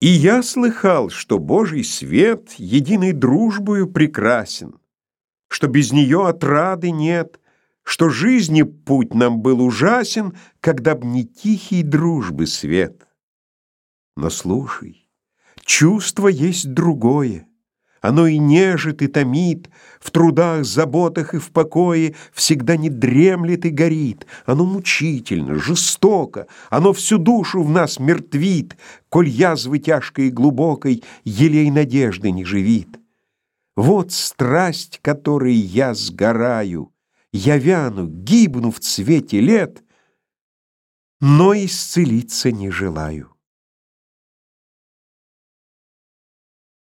И я слыхал, что Божий свет единой дружбою прекрасен, что без нее отрады нет, что жизни путь нам был ужасен, когда б не тихий дружбы свет. Но слушай, чувство есть другое. Оно и нежит, и томит, В трудах, заботах и в покое Всегда не дремлет и горит. Оно мучительно, жестоко, Оно всю душу в нас мертвит, Коль язвы тяжкой и глубокой Елей надежды не живит. Вот страсть, которой я сгораю, Я вяну, гибну в цвете лет, Но исцелиться не желаю.